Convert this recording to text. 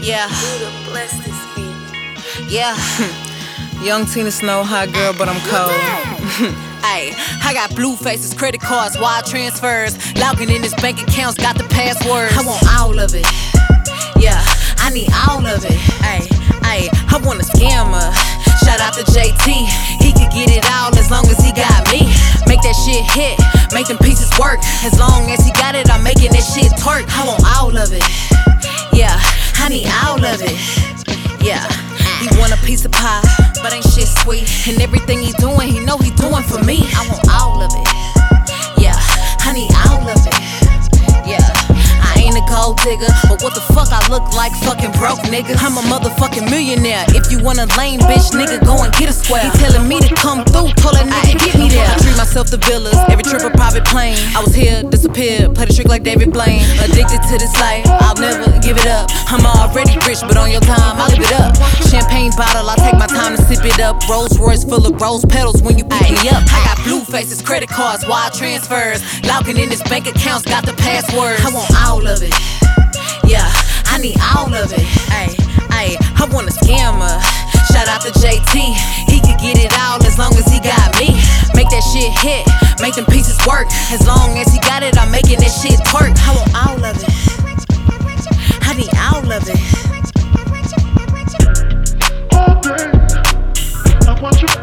Yeah, Buddah bless this beat. yeah. Young Tina Snow, hot girl, but I'm cold. Ayy, I got blue faces, credit cards, wire transfers. Logging in his bank accounts, got the passwords. I want all of it. Yeah, I need all of it. Ayy, ayy, I want a scammer. Shout out to JT, he could get it all as long as he got me. Make that shit hit, make them pieces work. As long as he got it, I'm making that shit twerk. I want all of it. I need all of it. Yeah, he want a piece of pie, but ain't shit sweet. And everything he doing, he know he doing for me. I want all of it. Yeah, I need all of it. Yeah, I ain't a gold digger, but what the fuck I look like fucking broke nigga. I'm a motherfucking millionaire. If you want a lame bitch, nigga, go and get a square. He telling me to come through, told that nigga get me there. I treat myself to villas, every trip a private plane. I was here, disappeared, played a trick like David Blaine. Addicted to this life, I'll never give it up. I'm already rich, but on your time, I'll live it up. Champagne bottle, I take my time to sip it up. Rolls Royce full of rose petals when you pick me up. I got blue faces, credit cards, wire transfers. Logging in his bank accounts, got the passwords. I want all of it. Yeah, I need all of it. Ayy, ayy, I want a scammer. Shout out to JT, he could get it all as long as he got me. Make that shit hit, make them pieces work. As long as he got it, I'm making that shit twerk. I want all